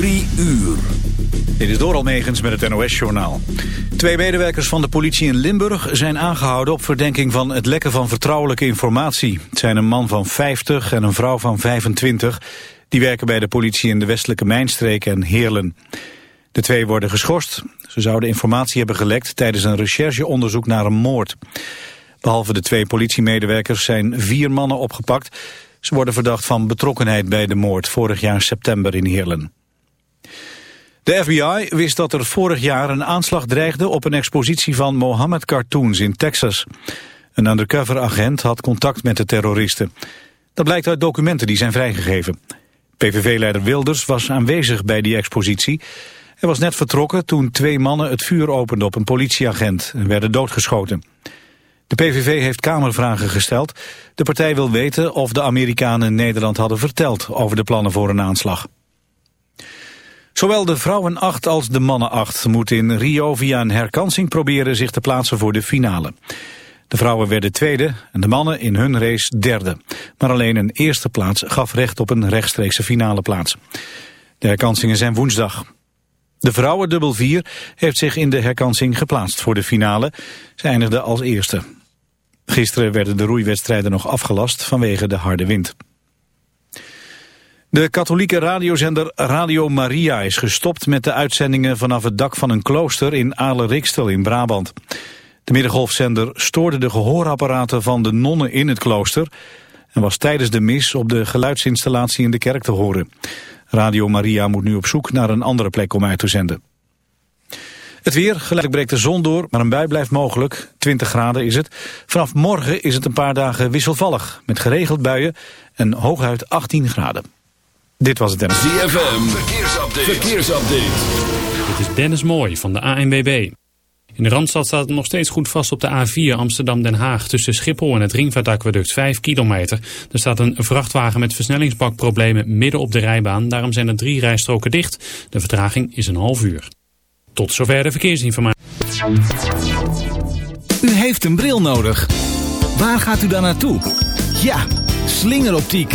Drie uur. Dit is Doral Megens met het NOS-journaal. Twee medewerkers van de politie in Limburg zijn aangehouden op verdenking van het lekken van vertrouwelijke informatie. Het zijn een man van 50 en een vrouw van 25. Die werken bij de politie in de westelijke Mijnstreek en Heerlen. De twee worden geschorst. Ze zouden informatie hebben gelekt tijdens een rechercheonderzoek naar een moord. Behalve de twee politiemedewerkers zijn vier mannen opgepakt. Ze worden verdacht van betrokkenheid bij de moord vorig jaar september in Heerlen. De FBI wist dat er vorig jaar een aanslag dreigde op een expositie van Mohammed cartoons in Texas. Een undercover agent had contact met de terroristen. Dat blijkt uit documenten die zijn vrijgegeven. PVV-leider Wilders was aanwezig bij die expositie. Hij was net vertrokken toen twee mannen het vuur openden op een politieagent en werden doodgeschoten. De PVV heeft Kamervragen gesteld. De partij wil weten of de Amerikanen Nederland hadden verteld over de plannen voor een aanslag. Zowel de vrouwenacht als de mannenacht moeten in Rio via een herkansing proberen zich te plaatsen voor de finale. De vrouwen werden tweede en de mannen in hun race derde. Maar alleen een eerste plaats gaf recht op een rechtstreekse finale plaats. De herkansingen zijn woensdag. De vrouwen dubbel 4 heeft zich in de herkansing geplaatst voor de finale. Ze eindigde als eerste. Gisteren werden de roeiwedstrijden nog afgelast vanwege de harde wind. De katholieke radiozender Radio Maria is gestopt met de uitzendingen vanaf het dak van een klooster in Aale-Rikstel in Brabant. De middengolfzender stoorde de gehoorapparaten van de nonnen in het klooster en was tijdens de mis op de geluidsinstallatie in de kerk te horen. Radio Maria moet nu op zoek naar een andere plek om uit te zenden. Het weer, gelijk breekt de zon door, maar een bui blijft mogelijk. 20 graden is het. Vanaf morgen is het een paar dagen wisselvallig, met geregeld buien en hooguit 18 graden. Dit was het Dennis. ZFM, verkeersupdate. verkeersupdate. Dit is Dennis Mooi van de ANWB. In de Randstad staat het nog steeds goed vast op de A4 Amsterdam-Den Haag... tussen Schiphol en het Ringvaartaqueduct 5 kilometer. Er staat een vrachtwagen met versnellingsbakproblemen midden op de rijbaan. Daarom zijn er drie rijstroken dicht. De vertraging is een half uur. Tot zover de verkeersinformatie. U heeft een bril nodig. Waar gaat u dan naartoe? Ja, slingeroptiek.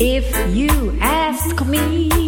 If you ask me.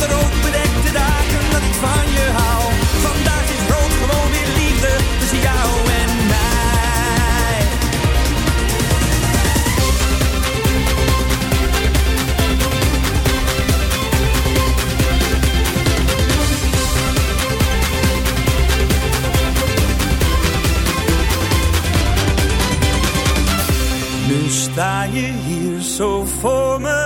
De rood bedekte dagen dat ik van je hou. Vandaag is rood gewoon weer liefde tussen jou en mij. Nu sta je hier zo voor me.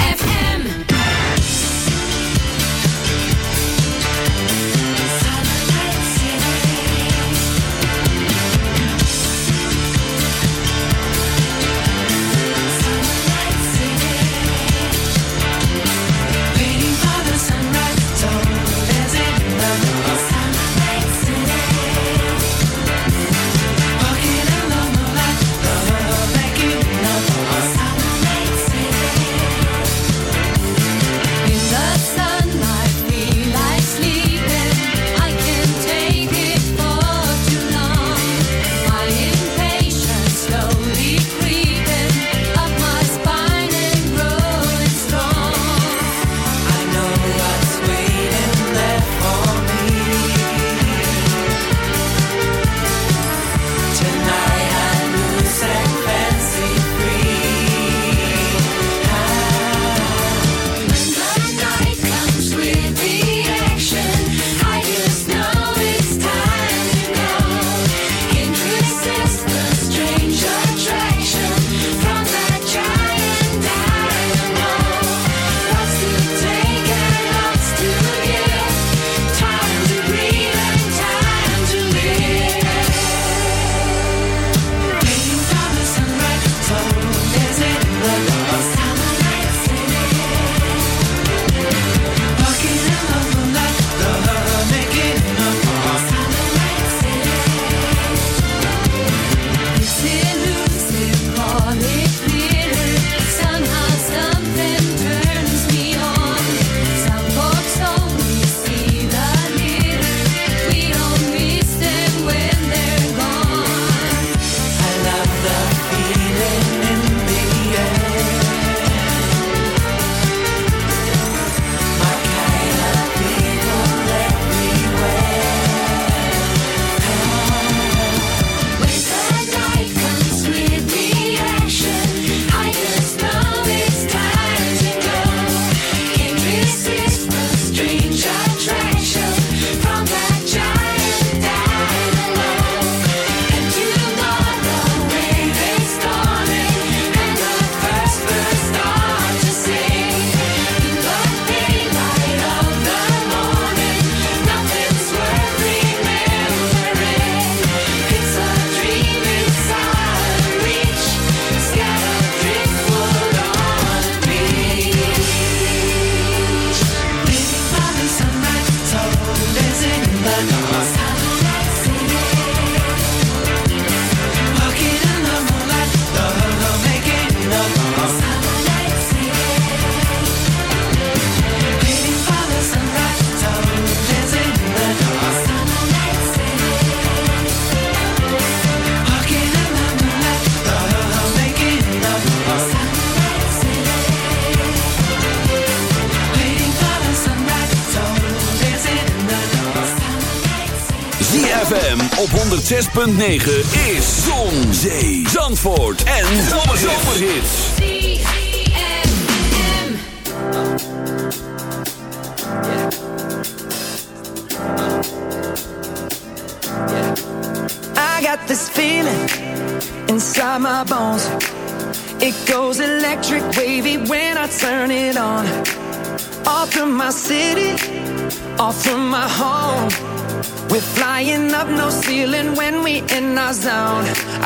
106.9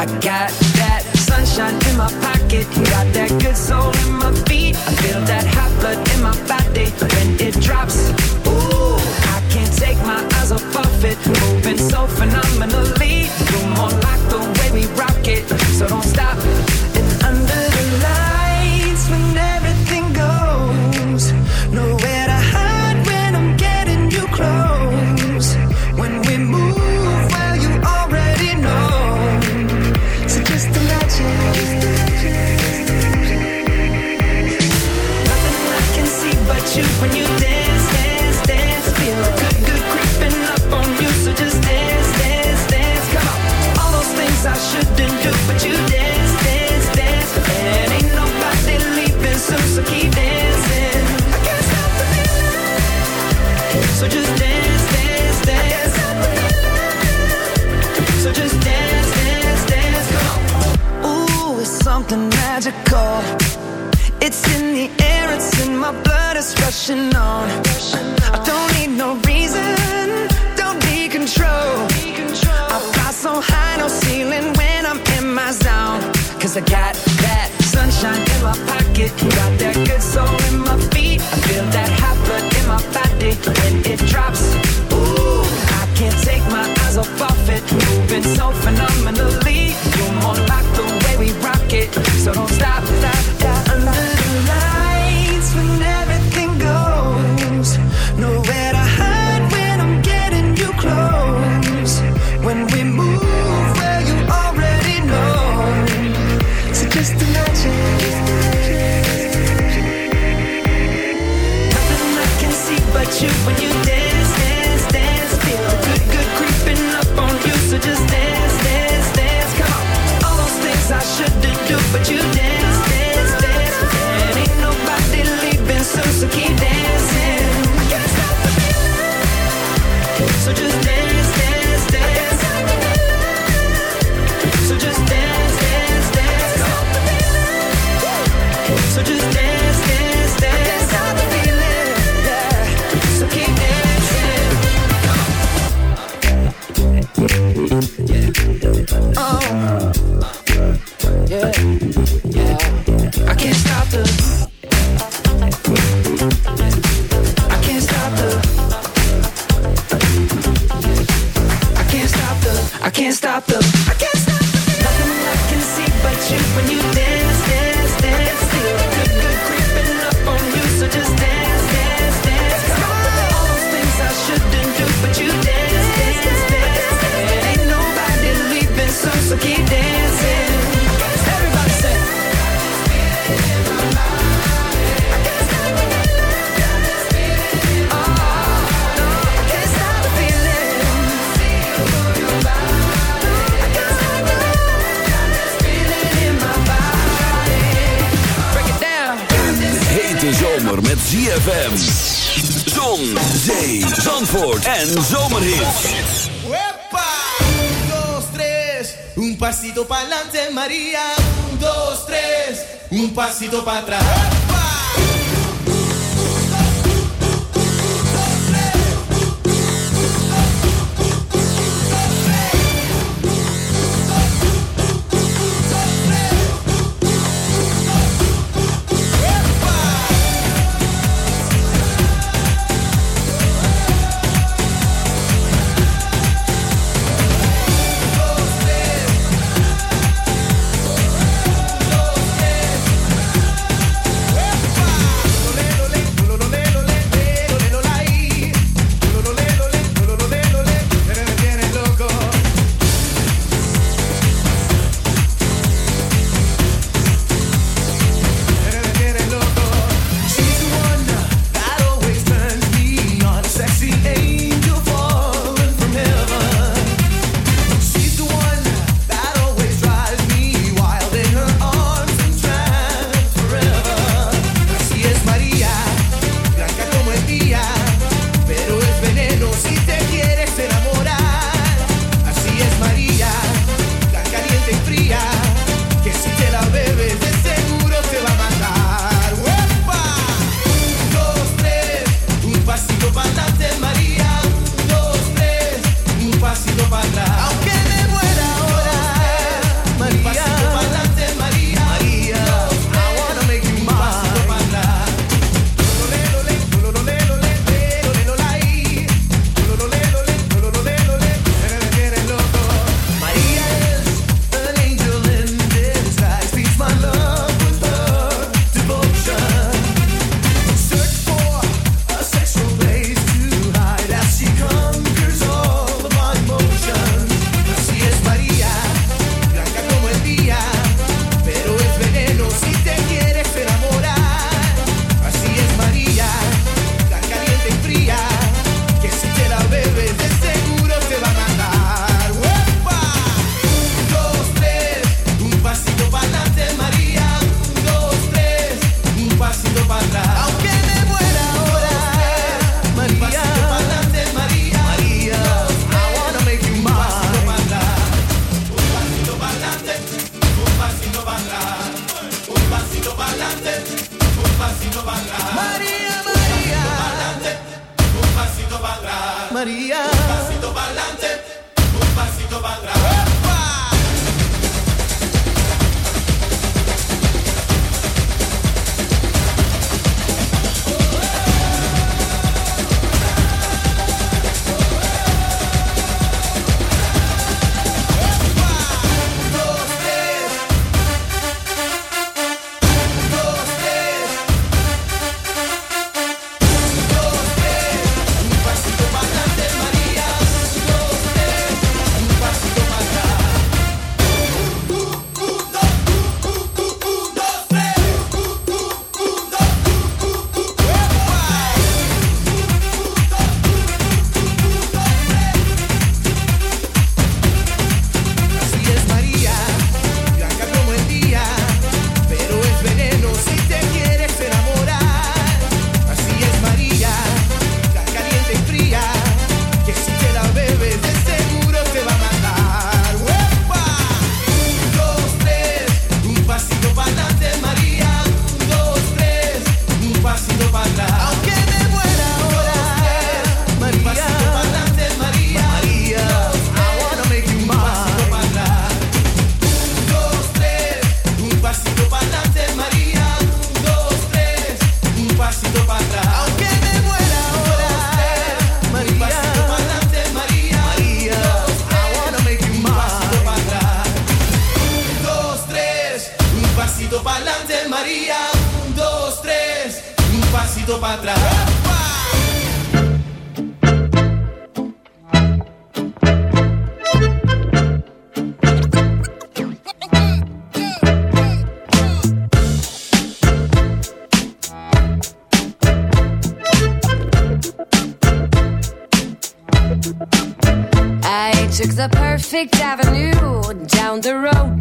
I got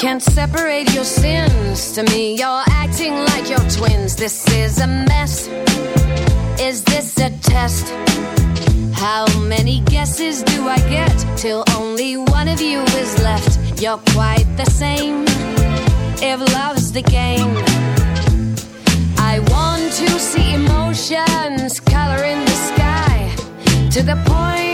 Can't separate your sins to me. You're acting like your twins. This is a mess. Is this a test? How many guesses do I get till only one of you is left? You're quite the same. If love's the game, I want to see emotions coloring the sky to the point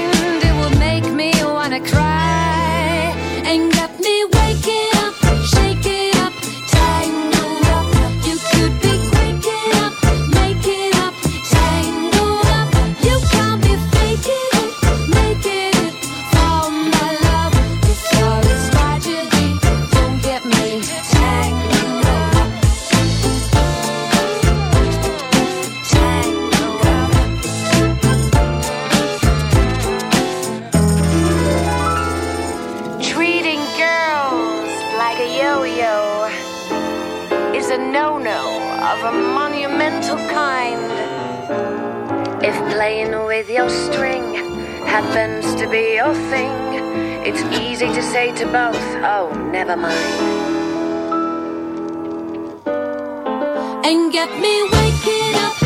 to both. Oh, never mind. And get me waking up.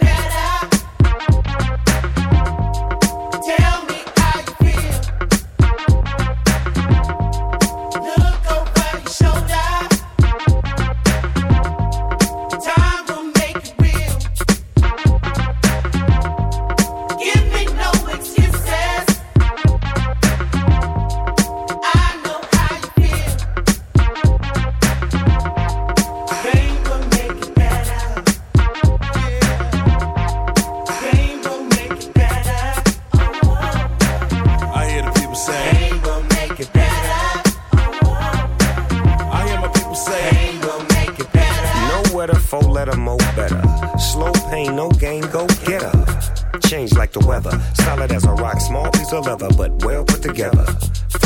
Like the weather, solid as a rock, small piece of leather, but well put together.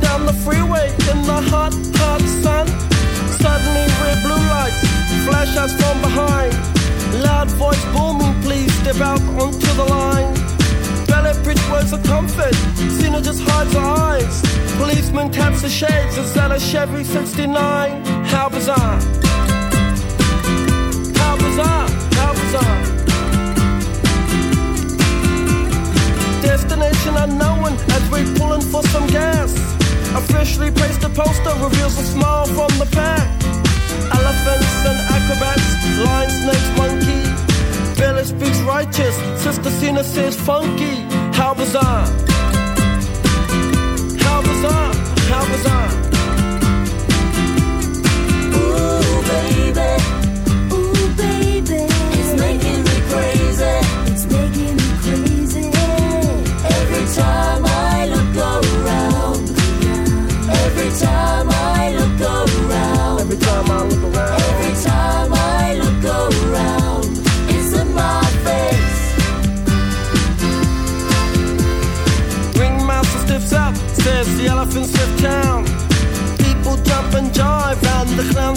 The freeway in the hot, hot sun. Suddenly red blue lights flash us from behind. Loud voice booming, please step out onto the line. Ballet bridge words of comfort, Cena just hides her eyes. Policeman taps the shades, is that a Chevy 69? How bizarre. How bizarre, how bizarre. Destination unknown as we pulling for some gas. A placed pasted poster reveals a smile from the pack. Elephants and acrobats, lion, snakes, monkey. Billy speaks righteous, Sister Cena says funky. How bizarre! How bizarre! How bizarre!